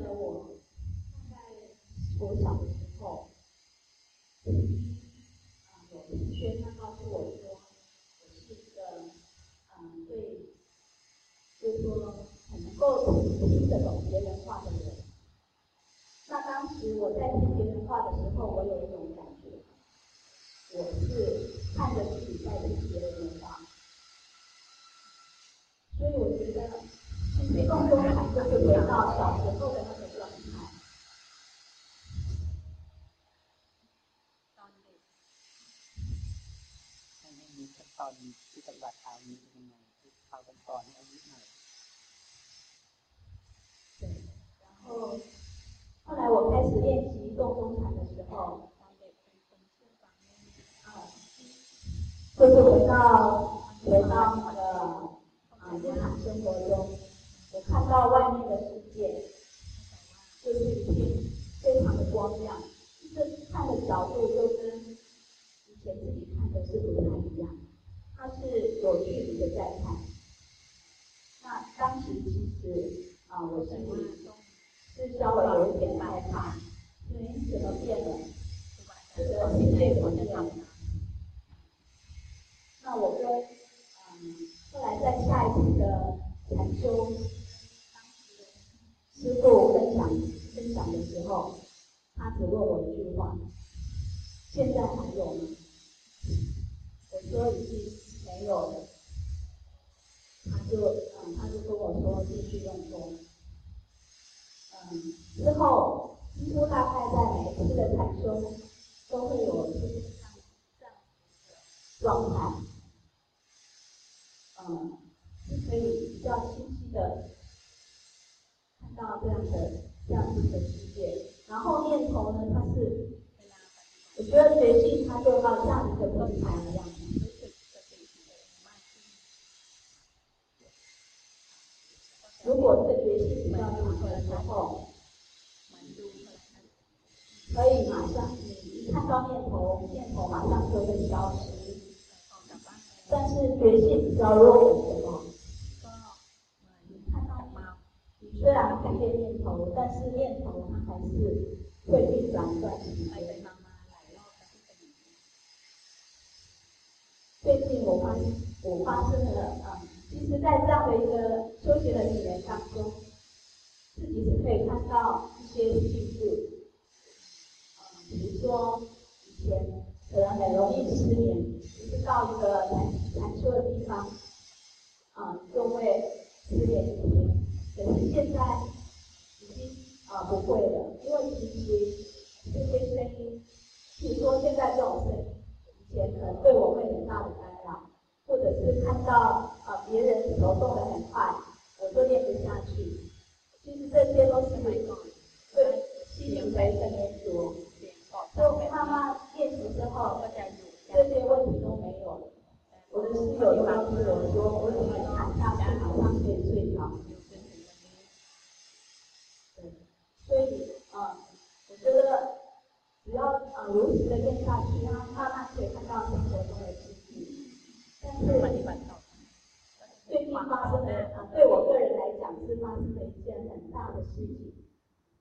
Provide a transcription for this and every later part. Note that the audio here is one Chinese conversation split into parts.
得我大概我小的时候，啊有同学他告诉我说，我是一个嗯对，就是说很能够听得懂别人话的人。那当时我在听别人话的时候，我有一种感觉，我是看着自己在听กันก่อนเอานิดหน่อย 对，然后后来我开始练习动中禅的时候， ตอนเด็กเป็นคนเชื่อฟังแม่ 啊，就是回到回到那个啊日常生活中，我看到外面的世界，就是一片非常的光亮，就是看的角度都跟以前自己看的是不太一样，它是有距离的在看。 当时其实啊，我心里是稍微有一点害怕，因为怎么变了？这个世界怎么变了？那我跟嗯，后来在下一次的禅修师傅分享分享的时候，他只问我一句话：现在觉性个地方，啊、就会失裂一些。可是现在已经啊、呃、不会了，因为其实这些声音，比如说现在这种声音，以前可能对我会很大的干扰，或者是看到啊、呃、别人手动的很快，我就念不下去。其实这些都是会对心灵非常的多，所以我会慢慢练习之后，这些问题都。我的室友告诉我说我躺下来好像可以睡着。对所以啊我觉得只要啊如实的练下去它慢慢可以看到生活中的自己。但是最近发生的啊对我个人来讲是发生了一件很大的事情。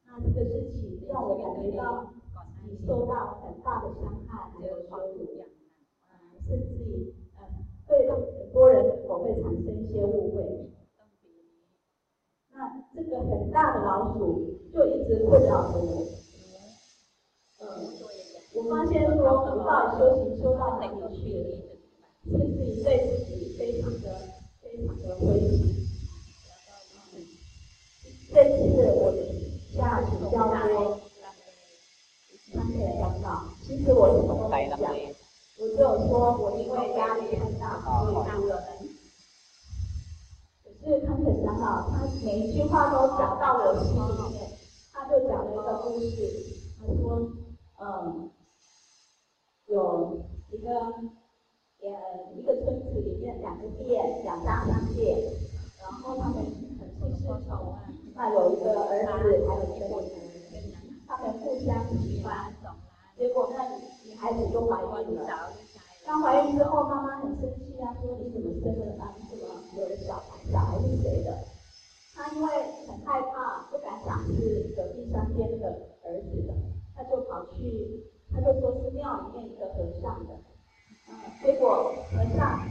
那这个事情让我感觉到你受到很大的伤害还有超能甚至于会让很多人可能会产生一些误会。那这个很大的老鼠就一直困扰着我。嗯，我发现说，说到修行，修到哪里去的例子，甚至于对自己非常的非常的灰心。这次我下比较多，三千两道，其实我什么讲。我只有说我因为压力很大，所以出了人。是康肯长老，他每一句话都讲到我心里面。他就讲了一个故事，他说，嗯，有一个，呃，一个村子里面两个店，两大商店，然后他们很亲切那有一个儿子，还有一个女儿，他们互相喜欢，结果那女孩子就怀孕了。她怀孕之后，妈妈很生气啊，说你怎么生了男的吗？没有小孩，小孩是谁的？她因为很害怕，不敢讲是隔壁山边的儿子的，她就跑去，她就说是庙里面一个和尚的。结果和尚，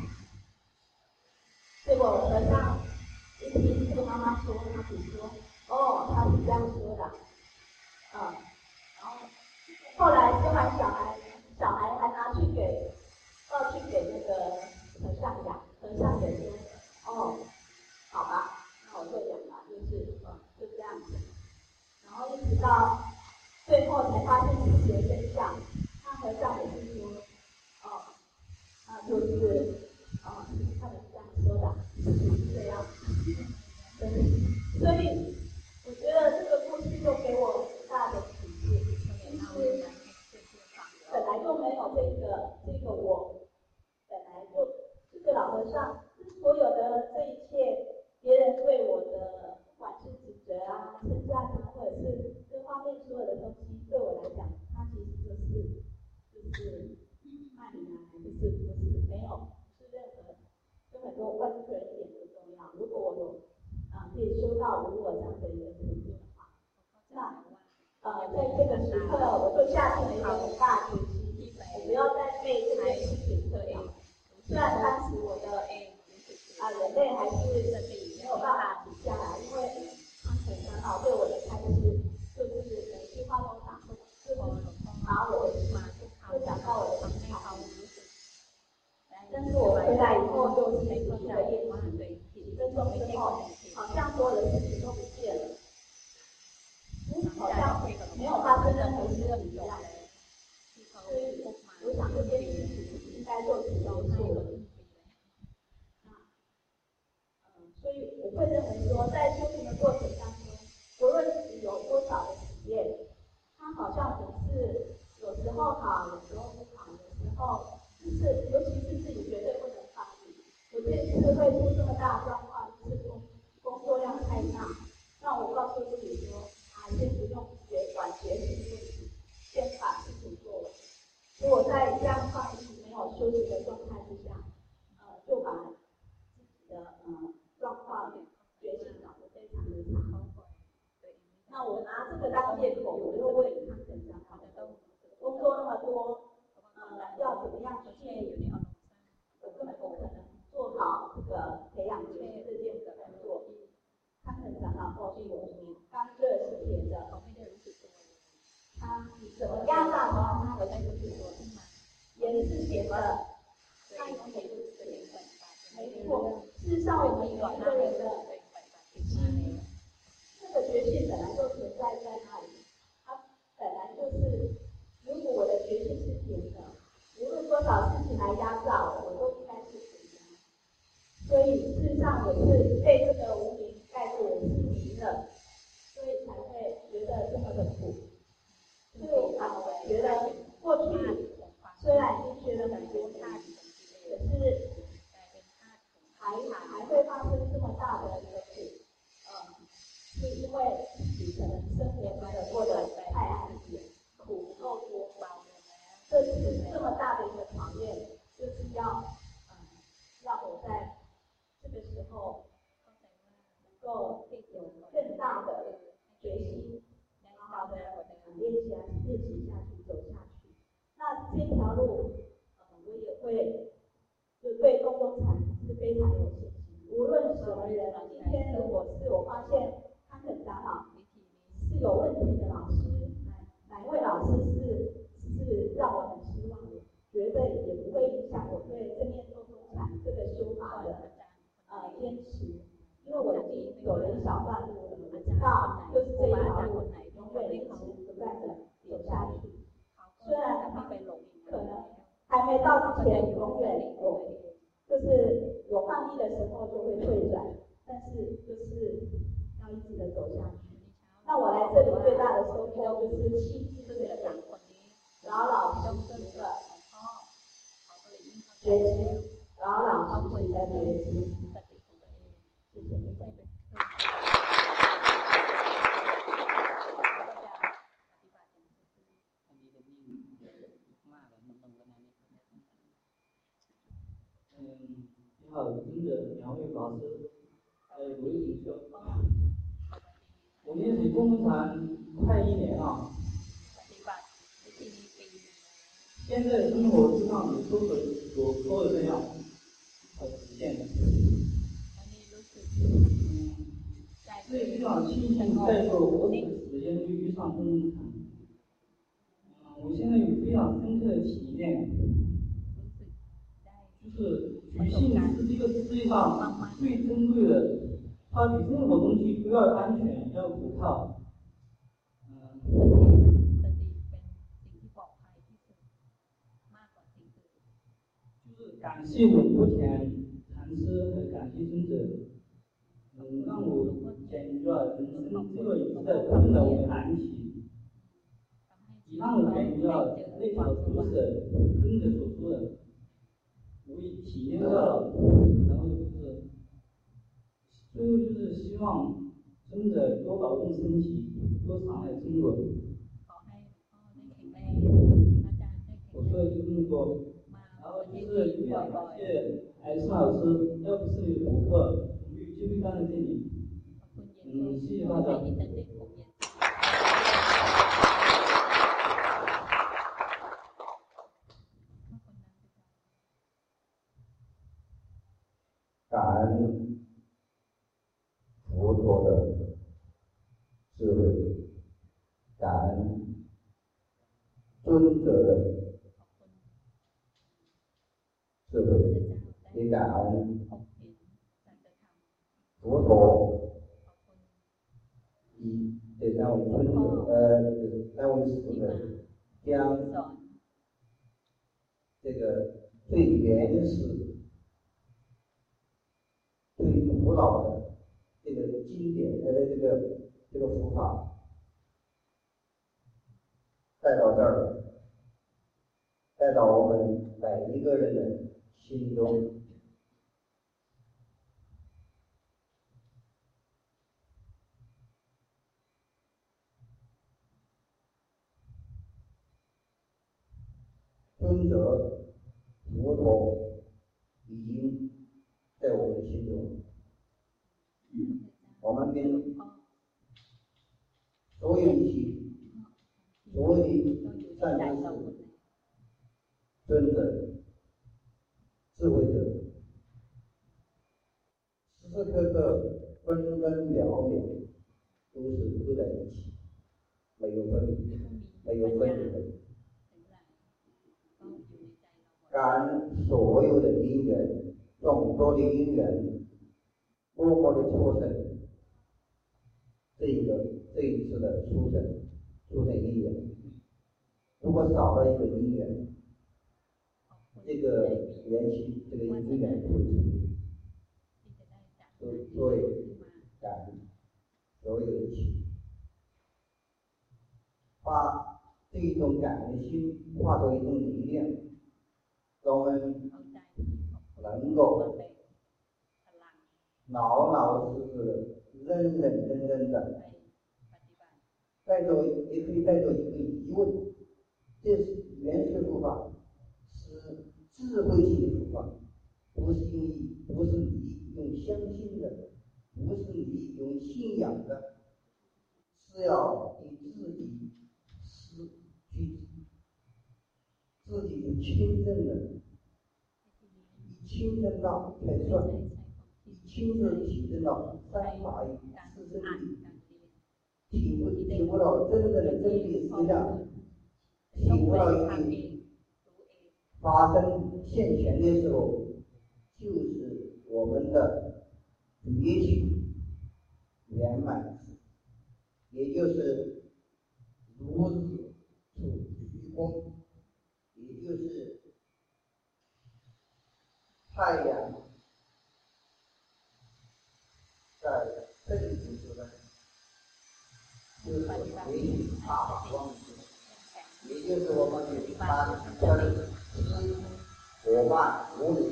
结果和尚一听这个妈妈说，他只说哦，他到所有的东西对我来讲，它其实就是就是爱啊，就是不是没有，是任何根本都完全一点不重要。如果我有啊、可以修到无我这样的一个程度的话，那呃，在这个时刻，我就下定了一个。永远一直不断的走下去，虽然可能还没到之前，永远我就是我放弃的时候就会退转，但是就是要一直的走下去。那我来这里最大的收获就是亲自的感觉，老老实实的学习，老老实实的练习。我跟你说，我们要工程快一年啊。现在的生活就像你都，是说搜的这样，才实现的。所以非常庆幸，在我死的时间就遇上工程嗯。我现在有非常深刻的体验，就是女性是这个世界上最珍贵的。它任何东西都要安全，要可靠。感谢我目前禅师和感谢尊者，能让我解决了人生最后一次的困难和难题，以让我解决了那条故事尊者所说的，我已体验到。最后就是希望真的多保重身体，多常来中国。我说的就这么多。然后就是一定要感谢艾斯老师，要不是有补课，我们就会站在这里。嗯，谢谢大家。感恩佛陀的智慧，感恩尊者的。智慧，你感恩佛陀。以这三位尊者，呃，三位师傅的将这个最原始、最古老的这个经典，呃，这个这个佛法带到这儿，带到我们每一个人的。心中尊者佛陀已经在我们心中，我们跟所有一切、所有的善知识、尊者。智慧者，时时刻刻、分分秒秒都是都在一起，没有分离，没有分离。感恩所有的因缘，众多的因缘，默默的促成这个这一次的出生，出生姻缘。如果少了一个姻缘，这个缘起，这个姻缘不会成立。所所以，感所有的一切，把这一种感恩的心化作一种力量，让我们能够老老实实、认认真真的带着，也可以带着一个疑问：这是原始佛法是？智慧性的佛法，不是用不是你用相信的，不是你用信仰的，是要你自己是去自己去亲证的，你亲证到才算，你亲自体证到三法印四真理，体悟体悟到真正的真理实相，体悟到一定。发生现前的时候，就是我们的业性圆满，也就是如此处虚空，也就是太阳在正午时分，就是为大光明，也就是我们的三分。伙伴无理，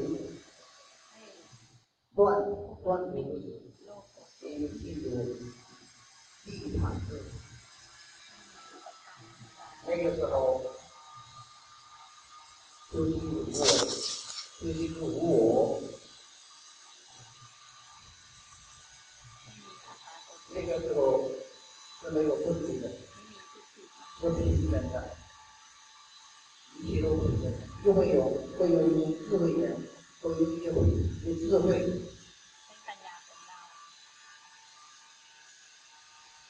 断断无理，先进入地毯式。那个时候，修行无我，修行无我。那个时候是没有分别的，不平等的。一切都是真，就会有会有一种智慧人，会有一些会有智慧，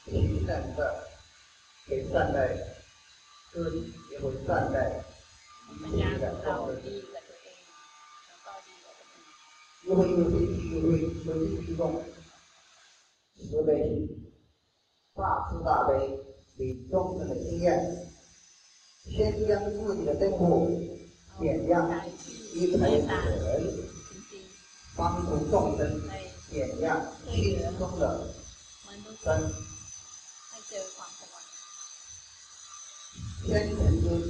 平等的给善待自己，也会善待一切的众生，又会有些智慧有些提供慈悲大慈大悲以众生的经验。先将自己的灯火点亮一开始人，帮助众生点亮心中的灯。先成就是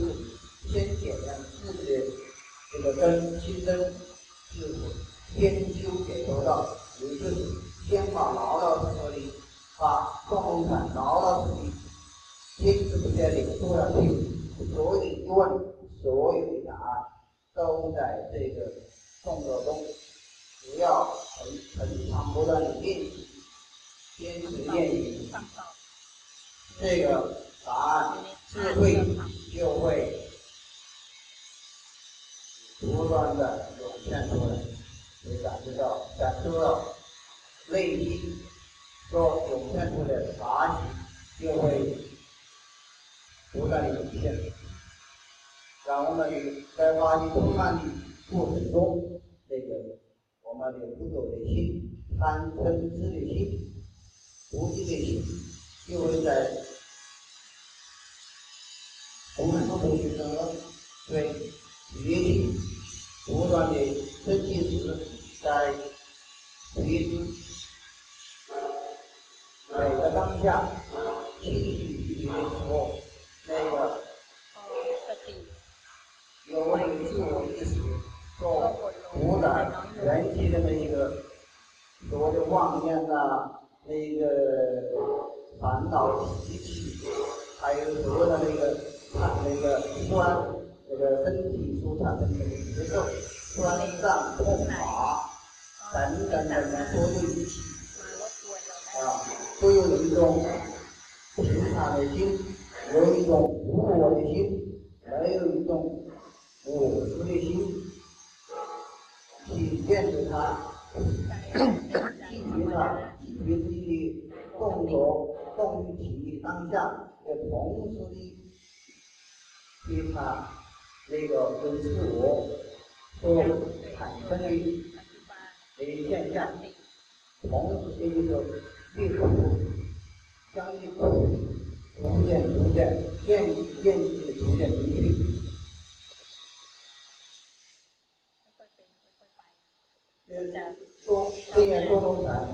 先点亮自己的这个灯，心灯是天修解脱道，也就是先把牢牢脱离，把共产党牢牢的离，天子不在里做上去，所有的疑问，所有的答案都在这个动作中，只要很很长不断的练习，坚持练习，这个答案智慧就会不断的涌现出来，你感觉到感受到内心所涌现出的法喜就会不断的涌现。然后呢，在发心充满的过程中，这个我们的不走的心、贪嗔痴的心、无记的心，就会在充满不同的对学习不断的升级时，在觉知当下。清晰的时候，那个。有那个。自我意识做主宰人体的那一个。所谓的妄念呐，那个。烦恼习气，还有所有的那个。看那个。酸，那个。身体所产生的节奏、酸胀痛麻等等等等所有一起啊，都有一种平常的心，有一种无我的心，还有一种。我执的心，体现着他拒绝他拒绝自己的动作动体当下，也同时的对他那个跟自我所产生的现象，同时的就是对付将一个逐渐逐渐渐渐的逐渐明确。说虽然说动禅，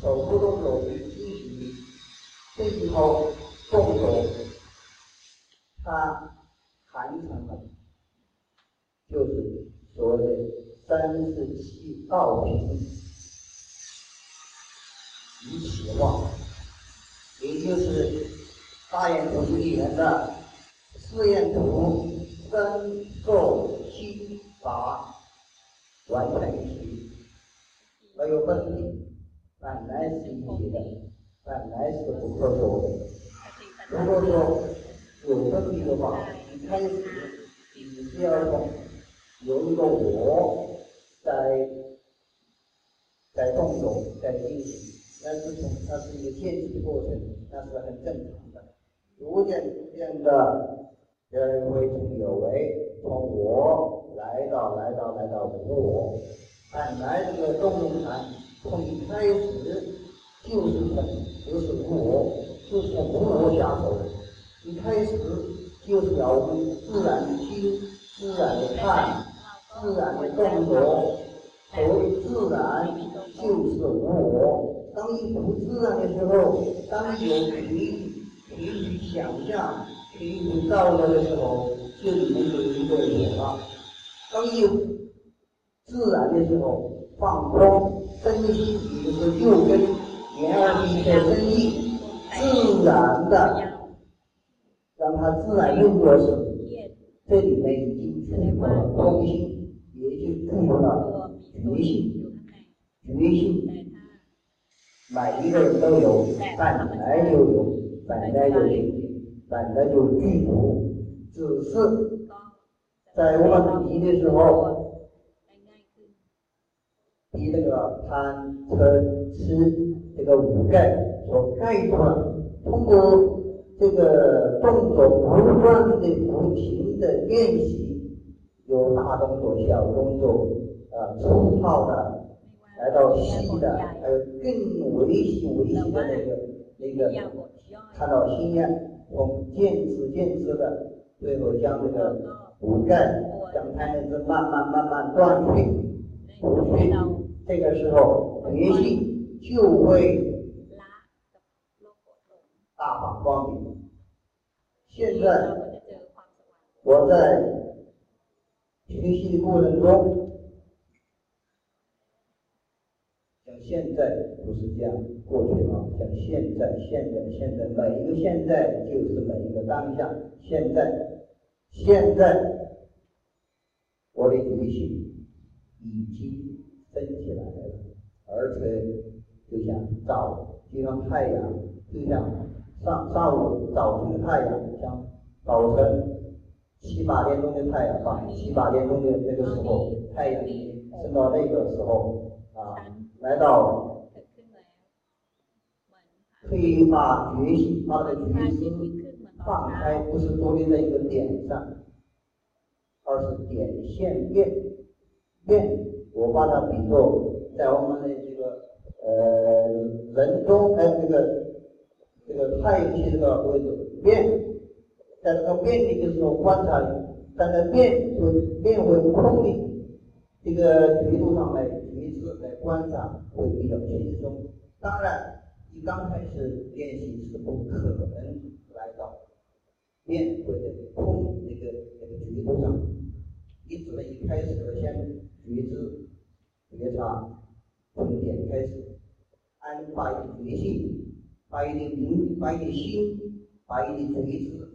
手不动手的进行这时候动作，它含成了就是所谓的三十七道平一起化，也就是大眼图里面的四眼图身受心法。完全一体，没有问题，本来是一体的，本来是不可说的。如果说有问题的话，一开始你是要从有一个我在在动作在进行，那是从那是一个渐进的过程，那是很正常的。逐渐逐渐的，人会从有为，从我。来到，来到，来到无我。本来这个动物禅从一开始就是本就是无我，就是从无我下手。一开始就是要用自然的心、自然的看、自然的动作。所谓自然，就是无我。当你不自然的时候，当有凭凭去想象、凭去造作的时候，就里面有一个我了。当你自然的时候，放空身心，也就是就跟言而明的生意，自然的让它自然运作时，这里面已经具有了空心，也就具有了觉性。觉性，每一个人都有，本来就有，本来就有，本来就具足，只是。在我们比的时候，比那个贪、嗔、痴这个五盖所盖住了。通过这个动作不断的、不停的练习，有大动作、小动作，啊，粗糙的，到细的，还有更微细、微细的那个那个，看到心念，从渐次渐次的，最后将这个。补钙，让胎内质慢慢慢慢断去，补去，这个时候决心就会大放光明。现在我在学习的过程中。现在不是这样，过去啊，像现在，现在，现在，每一个现在就是每一个当下。现在，现在，我的决心已经升起来了，而且就像早，就像太阳，就像上上午早晨的太阳，像早晨七八点钟的太阳吧，七八点钟的那个时候，太阳升到那个时候啊。来到，可以把决心、把的觉心放开，不是着力在一个点上，而是点线面面。我把它比作在我们的这个呃人中哎这个这个太极这个位置面，在这个面的就是说观察，站在面就面为空的这个角度上来。来观察会比较轻松。当然，你刚开始练习是不可能来到面或者空那个那个角度上，你只能一开始先觉知、觉察，从点开始，按把一的决心、把一的灵、把一的心、把一的觉知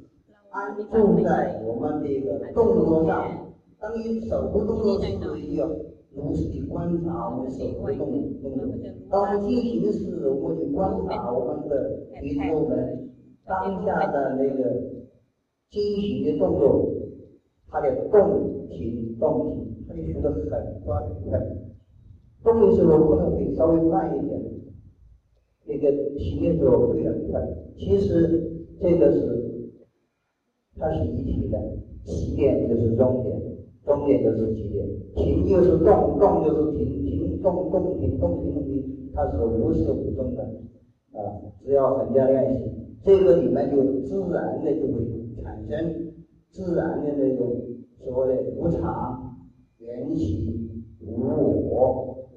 安住在我们这个动作上，当你手部动作时一样如实的观察我们手部动动作，当进行时，我们去观察我们的觉知我们当下的那个进行的动作，它的动停动停，它就学得很快很快。动的时候可能会稍微慢一点，那个停的时候会很快。其实这个是它是一体的，起点就是终点。终点就是起点，停就是动，动就是停，停动动停动停动停，它是无始无终的啊！只要很加练习，这个里面就自然的就会产生自然的那种所谓的无常、缘起、无我，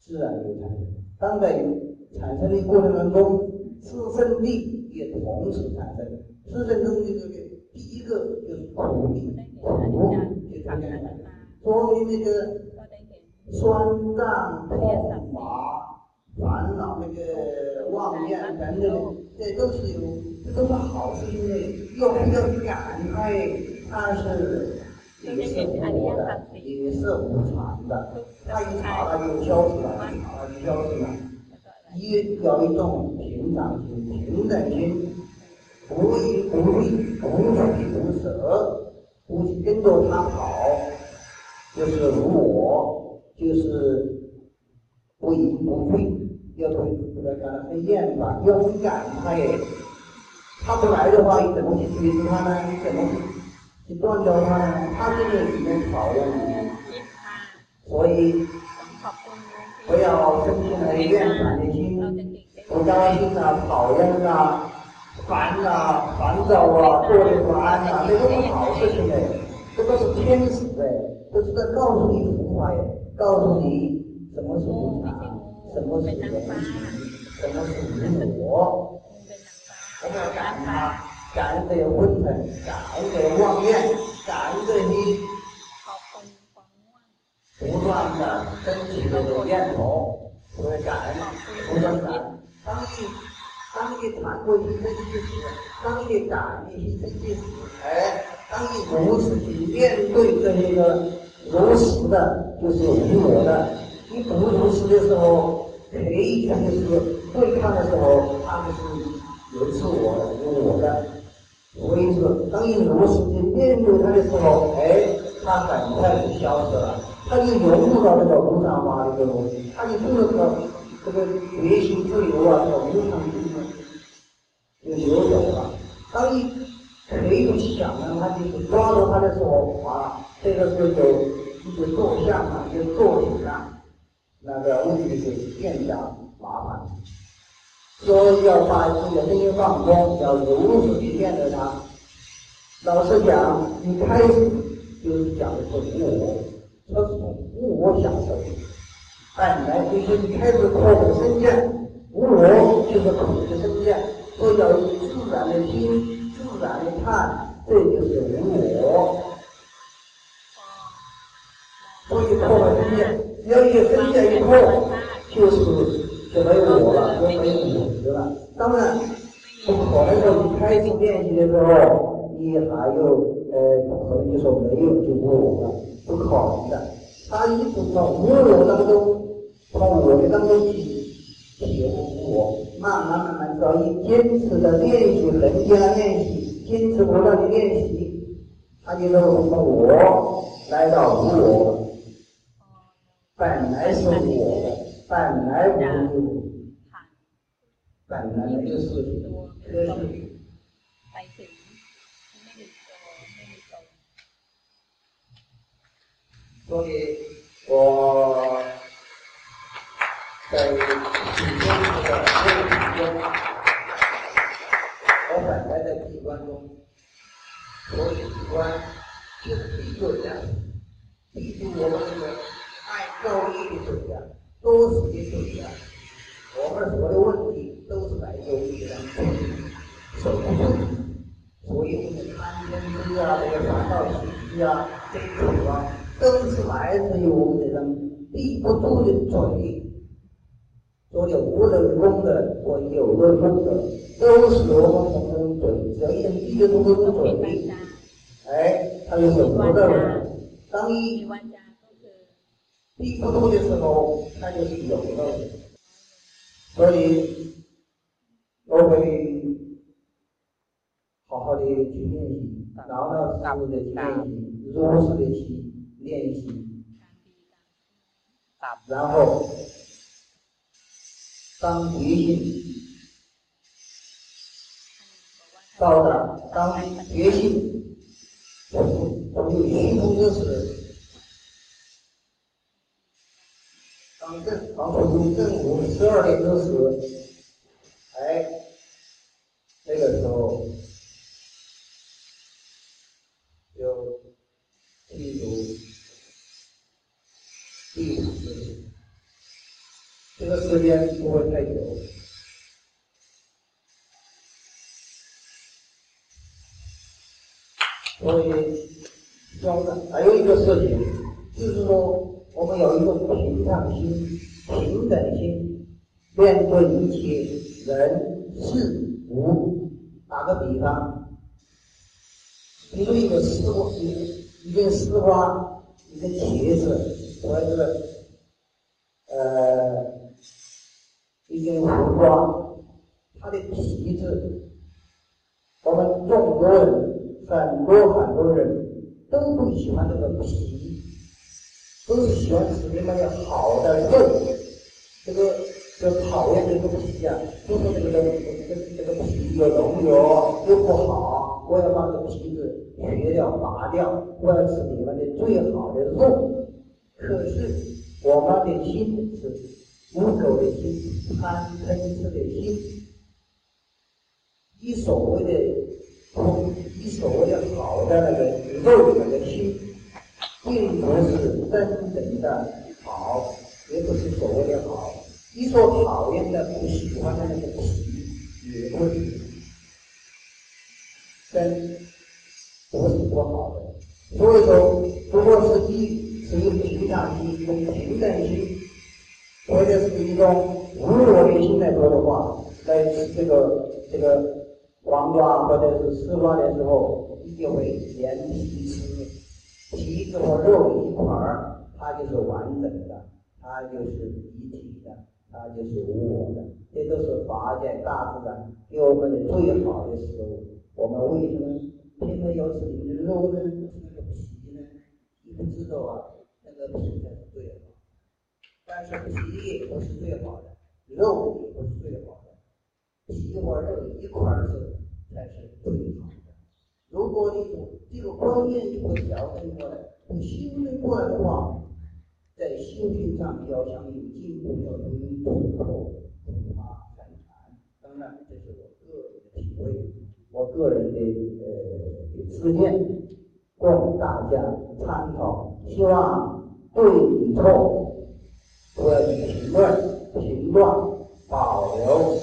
自然就产生。当在产生的过程当中，自身力也同时产生。自身中的这个第一个就是苦力，苦。看见没所以那个酸胀、痛麻、烦恼、那个妄念等等，这都是有，这都是好事情的，要不要感慨？但是也是无我的，也是无常的，它一查它就消失了，一查它就消失了。一要一种平常心、平等心，不依不依，不取不舍。不去跟着他跑，就是无我，就是不迎不退，要对要讲的很厌烦，勇敢他也，他不来的话，你怎么去追住他呢？你怎么去断掉他呢？他就是里面讨厌你，所以不要生起来厌烦的心，不高兴啊，讨厌啊。烦呐，烦躁啊，坐立不安呐，这都是好事情哎，这都是天使哎，这是在告诉你佛法哎，告诉你什么是无常，什么是缘起，什么是无我。我们要感恩他，感恩这些昏沉，感恩这些妄念，感恩这些不断的升起这个念头，所以感恩，不断感，当你。当你谈过一生之时，当你感念一生之时，哎，当你如实去面对这一个如实的，就是无我的，你不如实的时候，可以前就是对抗的时候，他们是有自我的，有我的。所以说，当你如实去面对他的时候，哎，他很快就消失了，他就融入到这个无常法里头，他就融入到这个觉心自由啊，这个无常境。就游走了。当你没有想呢，他就是抓住他的时候啊，这个时候就一个坐相啊，一个坐起啊，那个问题就更加麻烦。所以要把自己的声音放松，要如实的面对它。老实讲，一开始就是讲的是我，它是从我想的。本来就是一开始靠的身相，我就是口的身相，所以要用自然的心，自然的看，这就是无我。所以靠了身相，只要一身相一靠，就是就没有我了，就没有我执了。当然，不可能说你开始练习的时候，你还有呃，不可能就说没有就无我了，不可能的。他一直从无我当中。从我的当中去体悟我，慢慢慢慢，只要一坚持的练习，人间的练习，坚持不断的练习，他就能从我来到无我，本来是我，本来无有，本来没有事情，可是，所以我。在几天这个练习中，我本来在闭关中，所以闭关就是一个人，记住我们这个爱教育的手段，都是一个人。我们所有的问题都是来自于人手不住，所以我们的贪嗔痴啊，这个烦恼习气啊，这些啊，都是来自于我们这种闭不住的嘴。所有无人工的或有人工的，都是我们从人嘴，只要一闭着住这个嘴，哎，他就有不的。当你闭不住的时候，他就是有的。所以我会好好的去练习，老老实实的去练习，如实的去练习，然后。当决心到达，当决心从从有虚空之时，当正当从正午十二点之时，哎，那个时候就进入第五次。这个时间不会太久，所以说呢，还有一个事情，就是说我们有一个平常心、平等心，面对一切人事物。打个比方，比如一个丝瓜，一一根丝瓜，一根茄子，或者是呃。一根胡瓜，它的皮子，我们众多人，很多很多人都不喜欢这个皮，都是喜欢吃那么好的肉。这个就讨厌这个皮呀，就说这个这个这个皮又浓油又不好，我要把这个皮子削掉拔掉，我要吃你们的最好的肉。可是我们的心是。无狗的心，贪嗔痴的心，以所谓的空，以所谓的好的那个肉那个心，并不是真正的好，也不是所谓的好。你所讨厌的、不喜欢的那个皮，也不是真，不是不好的。所以说，如果是一是平常心、用平等心。或者是一种无我的心来说的话，在这个这个黄瓜或者是丝瓜的时候，一定会连皮吃，皮子和肉一块儿，它就是完整的，它就是一体的，它就是无我的。这都是法界大自然给我们的最好的食物。我们为什么偏偏要吃你的肉呢？吃那个皮呢？你不知道啊，那个皮才是对的。但是皮也不是最好的，肉也不是最好的，皮和肉一块儿吃才是最好的。如果你这个观念你不调整过来，你修正过来的话，在修行上要想有进步，要注意突破，恐怕很难。当然，这是我个人的体会。我个人的呃私见，供大家参考。希望对与错不要去评论、评断，保留，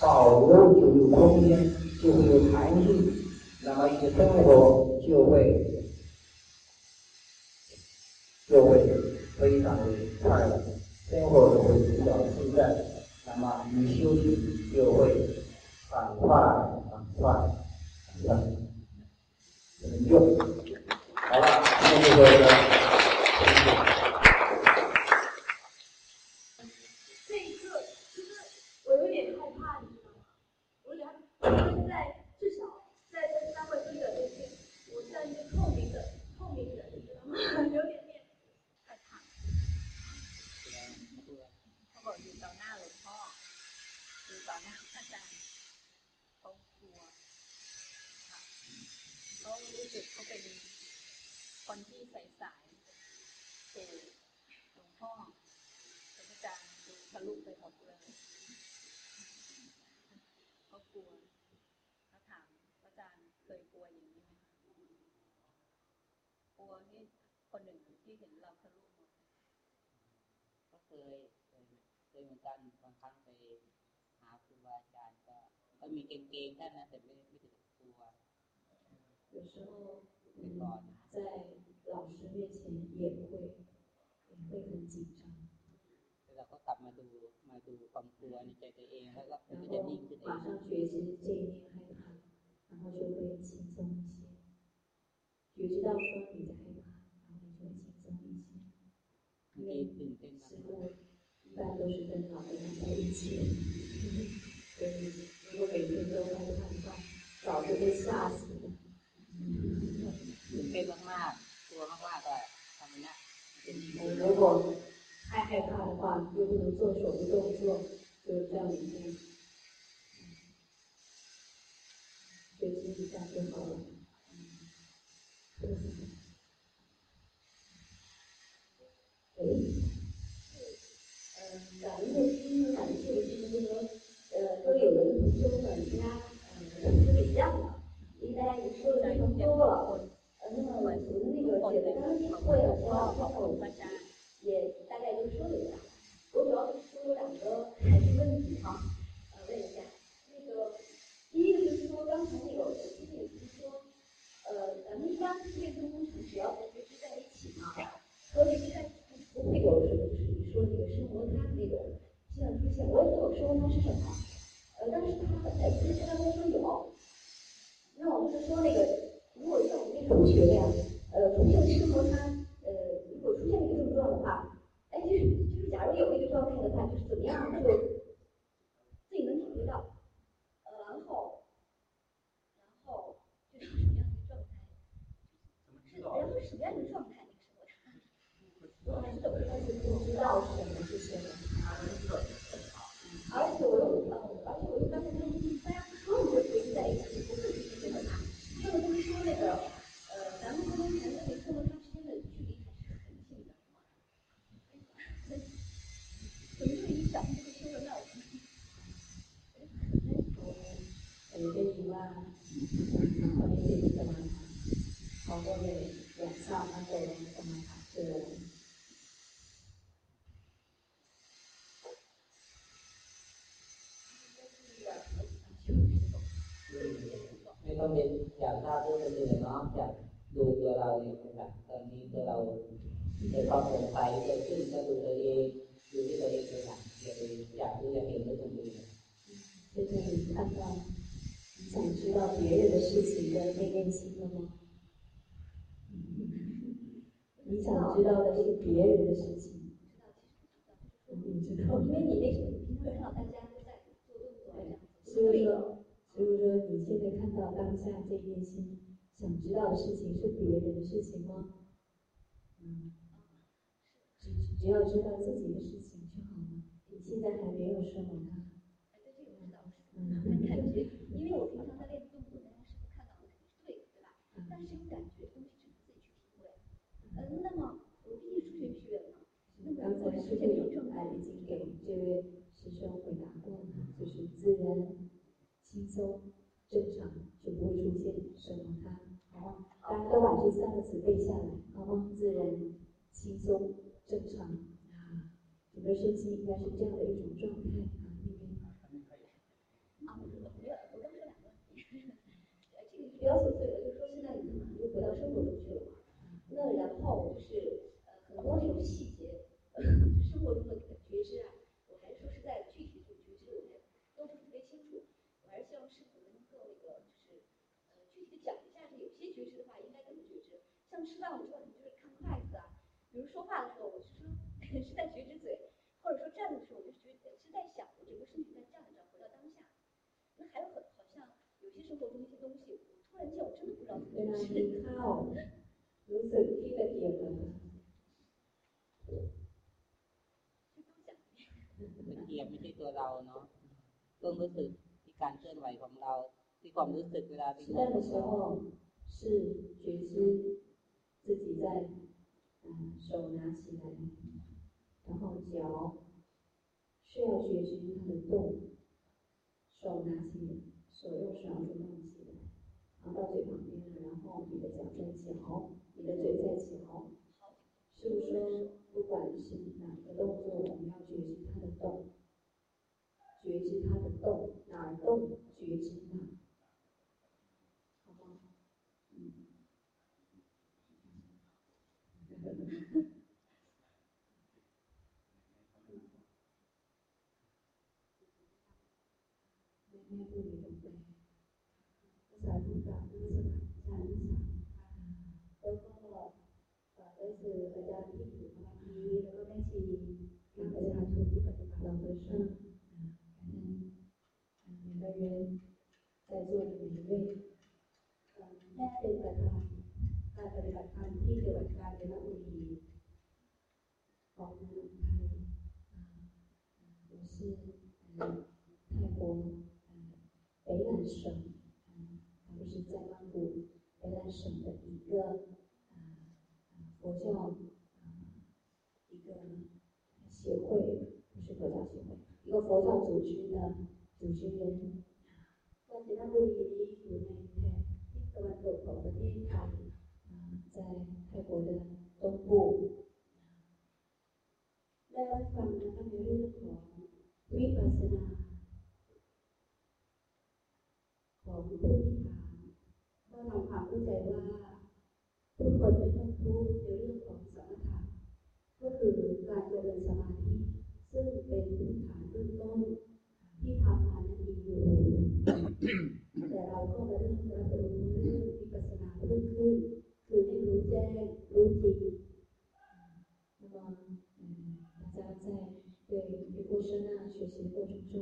保留就有空间，就会有弹性，那么一个生活就会就会非常的快乐，生活就会比较自在，那么你休息就会很快、很快、很快成就。好了，谢谢各位。 มีเกณฑ์ๆท่านนะแต่ไม่ไม่ถึงกลัว有时候嗯在老师面前也会也会很紧张เรา ก็กลับมาดูมาดูความกลัวในใจตัวเองแล้วก็มันจะนิ่งขึ้นเอง马上觉知这一念害怕然后就会轻松一些觉知到说你在害怕然后就会轻松一些因为师傅一般都是跟老师在一起所以如果每天都害怕的话，早就被吓死了。ตื่นเต้นมากๆกลัวมากๆก็ทำนะ如果太 害怕的话，又不能做手的动作，就这样一天，学习一下就好了。哎，呃，咱们的心感受就是说。呃，说有人同修呢，人家呃是一样的，应该也说的非常多了。那么我从那个简单的会的时候，我们家别人的事情的内念心了吗？你想知道的是别人的事情。你知道，因为你那时候平常看到大家都在做动作，所以说。所以说你现在看到当下这念心，想知道的事情是别人的事情吗？嗯，只只要知道自己的事情就好了。你现在还没有说完啊。哎，对这个知道。嗯，感觉，因为我平常在练动作，大家是不看到的，肯定是对的，对吧？但是有感觉东西只能自己去体会。嗯，那么我毕竟数学学院嘛，那么刚才师傅已经给这位师兄回答过了，就是自然。轻松，正常就不会出现什么他，好？大家都把这三个词背下来，好吗？自然、轻松、正常啊，整个身心应该是这样的一种状态啊，那边。啊，我觉得我刚说两个问题，呃，这个比较琐碎的，就是说现在你可能又回到生活中去了嘛，那然后就是呃很多这种细节，生活中的觉知啊，我还是说是在具体的觉知里面，都不是特别清楚。我还是希望师傅能够那个，就是呃，具体的讲一下，就有些觉知的话应该怎么觉知。像吃饭，我说你就是看筷子啊，比如说话的时候，我是说 是在觉知嘴，或者说站的时候，我就觉是在想我整个身体在站着，回到当下。那还有很好像有些生活中一些东西，我突然间我真的不知道怎么觉知。对，哦，低的点呢。ตะเกียบไม่ใช่ตัวเราเนาะต้องรู้สึกที่การเคลื่อนไหวของเรา ที่ความรู้สึกเวลาที่ 吃饭的时候是觉知自己在啊、手拿起来，然后脚是要觉知它的动，手拿起手用勺子弄起来，然后到嘴旁边了，然后你的脚在嚼，你的嘴在嚼，是不是说不管是哪个动作，我们要觉知它的动， 觉知它的动，哪儿动觉知哪 的每一位， เอ่อแม่เป็นประธานการปฏิบัติธรรมที่จังหวัดกาญจนบุรีของเมืองไทย 啊，我是呃泰国呃北兰省呃，它不是在曼谷北兰省的一个呃呃佛教呃一个协会，不是佛教协会，一个佛教组织的组织人。 กาญจนบุรีนี้อยู่ในแถบทิศตะวันตกของประเทศไทย 啊，在泰国的东部， ได้รับฟังนะคะในเรื่องของวิปัสสนา ของผู้ที่ถามก็ทำความเข้าใจว่า ทุกคนไม่ต้องทุกข์ 习的过程中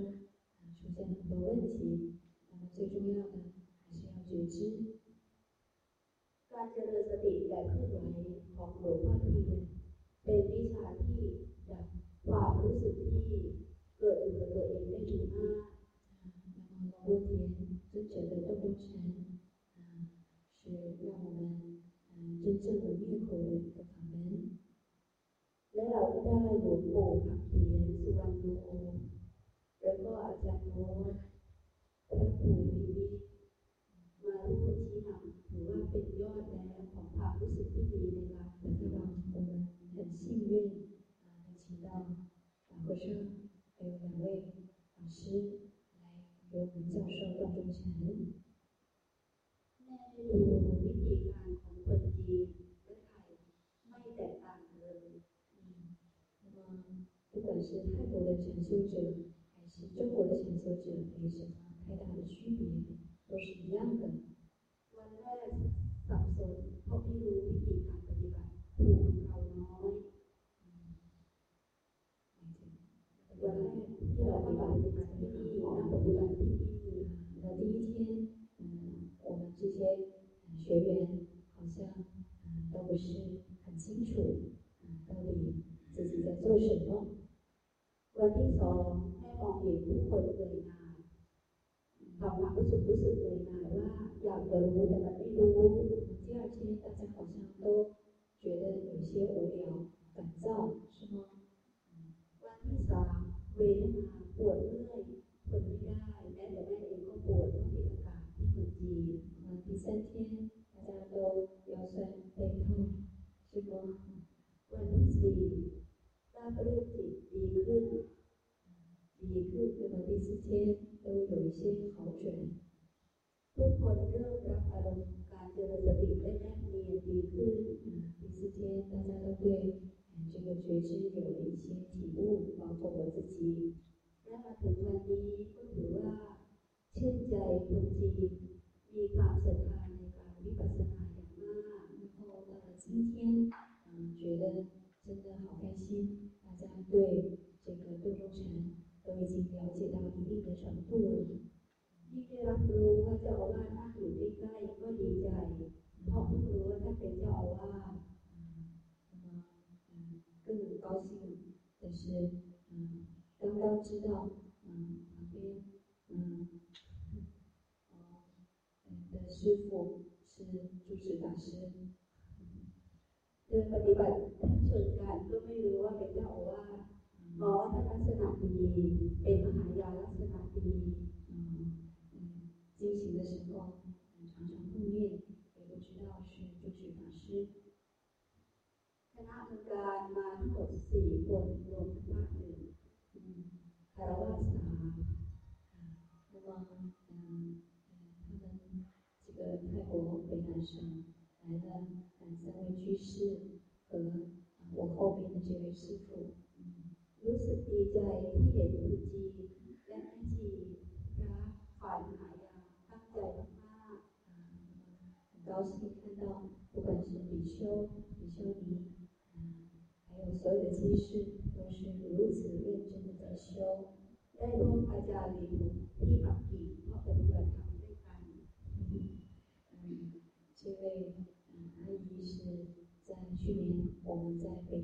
啊，出现很多问题，那么最重要的还是要觉知。 การเจริญสติแบบเคลื่อนไหวของหลวงพ่อเทียนเป็นวิชาที่ดับความรู้สึกที่เกิดอยู่กับตัวเองได้ดีมาก 啊，那么龙波田尊者的动动禅啊，是让我们嗯真正的灭苦的一个法门。 และเราก็ได้หลวงปู่คำเขียนสุวรรณโน แล้วก็อาจารย์โน้ตพระครูวิวิทย์มาร่วมชี้นำถือว่าเป็นยอดแล้วของความรู้สึกที่ดีในการปฏิบัติ 我们很幸运啊，能请到法和尚还有两位老师来给我们教授道中禅。 แม่ได้ดูวิธีการของคนจีนและไทยไม่แตกต่างเลย 嗯，那么不管是泰国的禅修者还是 中国的禅修者，没什么太大的区别，都是一样的。 วันแรกสับสนเพราะไม่รู้วิธีการปฏิบัติถูกเราน้อย 嗯，来 วันแรกที่เราปฏิบัติที่นี่นั่งปฏิบัติที่นี่ 啊，那第一天，嗯，我们这些呃学员好像嗯都不是很清楚，嗯，到底自己在做什么。 วันที่สอง แม่มองเห็นทุกคนเหนื่อยหน่ายทำความรู้สึกรู้สึกเหนื่อยหน่ายว่าอยากจะรู้แต่มันไม่รู้ 第二天，大家好像都觉得有些无聊、烦躁，是吗？ วันที่สามเวทนาปวดเมื่อย 都有一些好转。通过这个让孩子们感觉的这个理念，也是嗯，也是今天大家对嗯这个觉知有了一些体悟，包括我自己，让孩子们阅读啊，参加一些，也感受到那个理解什么呀嘛，然后呃今天嗯觉得真的好开心，大家对。一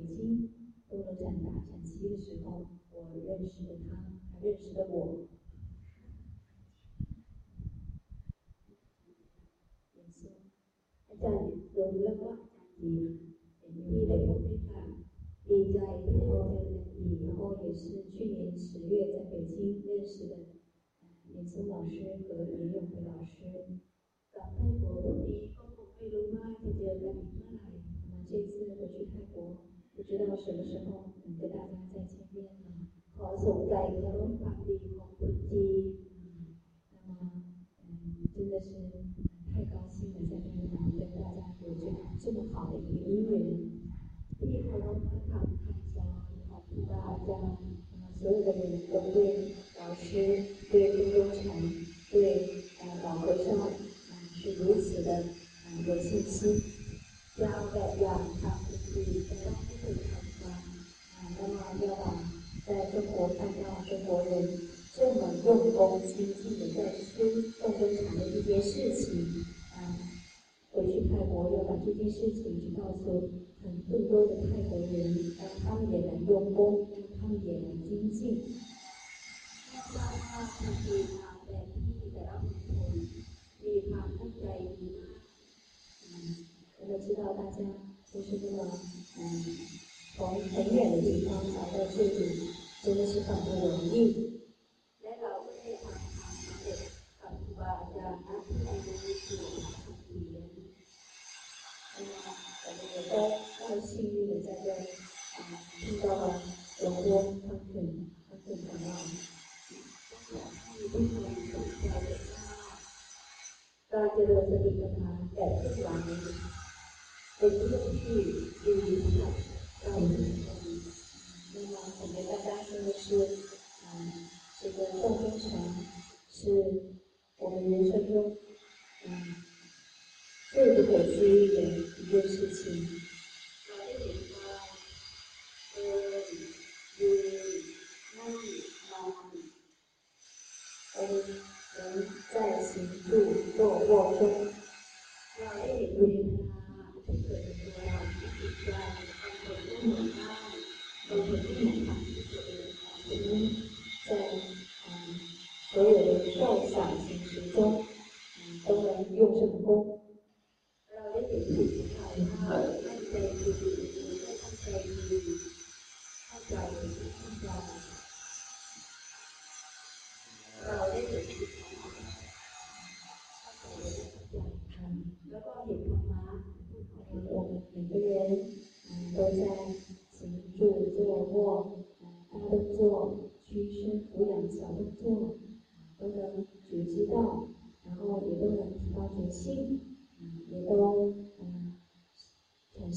北京多罗展打禅期的时候，我认识的她，她认识的我。อาจารย์ลงแล้วก็อาจารย์ดีที่ได้พบด้วยกันดีใจที่ได้เจอกันอีก然后也是去年十月在北京认识的连松老师和严永辉老师กลับไทย国วันนี้ก็คงไม่รู้ว่าจะเจอกันอีกเมื่อไหร่那么这次回去泰国不 知道什么时候能跟大家再见面了ขอส่งใจเคารพความดีของคุณจี那么嗯真的是太高兴了，在这里能跟大家有这这么好的一个姻缘。ที่เคารพพระธรรมคำสอนของครูบาอาจารย์所有的人都对老师、对中中禅、对呃老和尚嗯是如此的嗯有信心。要แบบอย่ 要把在中国看到中国人这么用功、精进的在修、在生产的一些事情，啊，回去泰国要把这件事情去告诉嗯更多的泰国人，让他们也能用功，让他们也能精进。嗯，我也知道大家都是那么嗯。从很远的地方来到这里，真的是很不容易。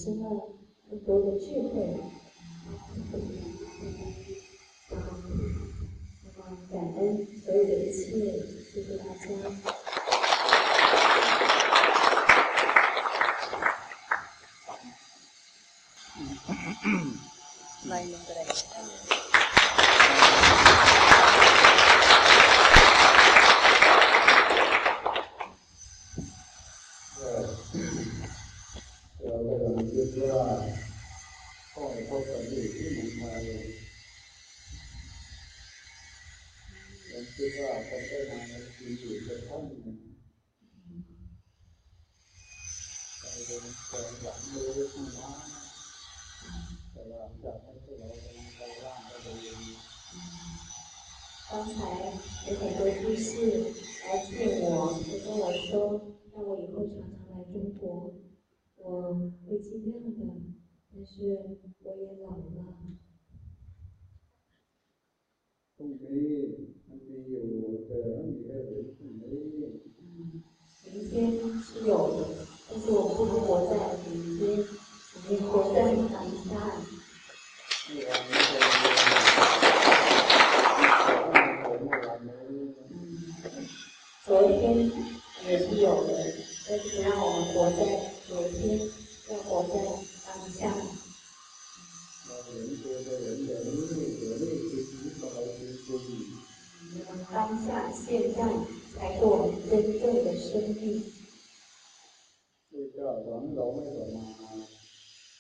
产生了更多的智慧。那么感恩所有的一切，谢谢大家。当下现在才过真正的生命。这叫温柔那个吗？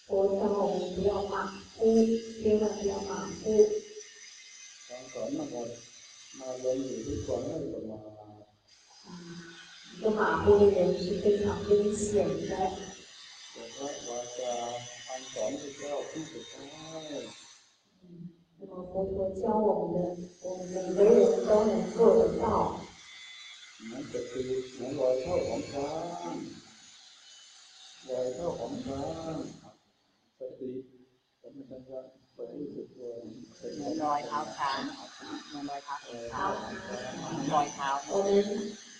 佛教我们不要马虎，千万不要马虎。讲什么？那人也是说那个吗？啊，一个马虎的人是非常危险的。สอนพระเจ้าที่สุดท้าย 那么佛陀教我们的，我们每个人都能做得到。 เหมือนจะคือเหมือนรอยเท้าของช้างรอยเท้าของช้างสติสัมปชัญญะไปรู้สึกตัวเป็น เหมือนรอยเท้าช้างเหมือนรอยเท้าเท้าเหมือนรอยเท้า 我们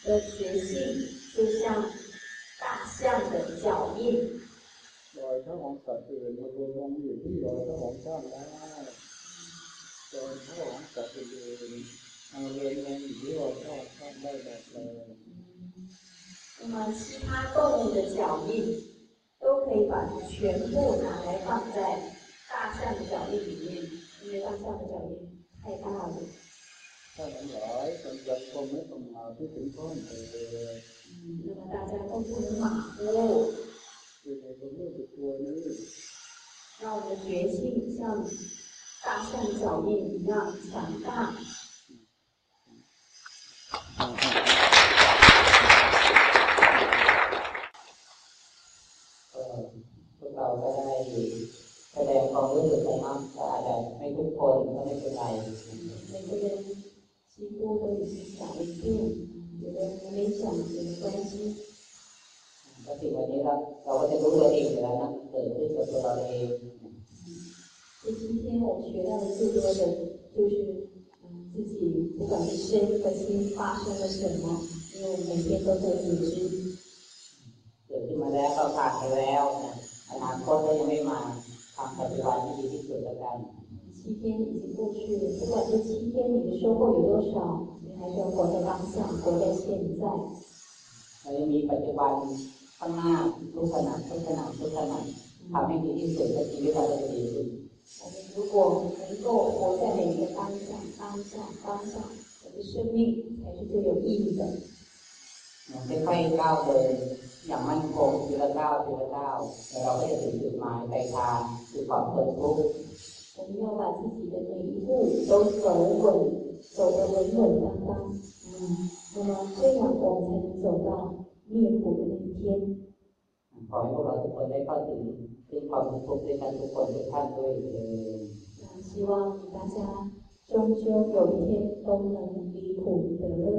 的觉性就像大象的脚印， รอยเท้าของสัตว์อื่นมันรวมลงอยู่ที่รอยเท้าของช้างได้รอยเท้าของสัตว์อื่นเอารวมลงอยู่ที่รอยเท้าของช้างได้หมดเลย 那么其他动物的脚印都可以把它全部拿来放在大象的脚印里面，因为大象的脚印太大了。 ถ้าทั้งหลายจำยังคงไม่ประมาทที่ถึงข้อเถิด 嗯，那么大家都不能马虎， 我能。让我的决心像大象脚印一样强大。最多的就是，嗯，自己不管是身和心发生了什么，因为我们每天都在组织。 เกิดขึ้นมาแล้วก็ผ่านไปแล้วนะอนาคตก็ยังไม่มาทำปัจจุบันที่ดีที่สุดแล้วกัน 七天已经过去了，不管这七天你的收获有多少，你还是要活在当下，活在现在。 เรายังมีปัจจุบันข้างหน้าทุกขณะทุกขณะทุกขณะทำให้ดีที่สุดและชีวิตเราจะดีขึ้น 我们如果能够活在每一个当下，当下，当下，我的生命才是最有意义的。 ค่อยๆก้าวเดินอย่างมั่นคงทีละก้าวทีละก้าวแล้วเราก็จะถึงจุดหมายปลายทางคือความพ้นทุกข์ 我们要把自己的每一步都走稳，走得稳稳当当。嗯，那么这样我们才能走到灭苦的那一天。 ขอให้พวกเราทุกคนได้เข้าถึงซึ่งความพ้นทุกข์ด้วยกันทุกคนทุกท่านด้วยเถิด 那希望大家终究有一天都能离苦得乐。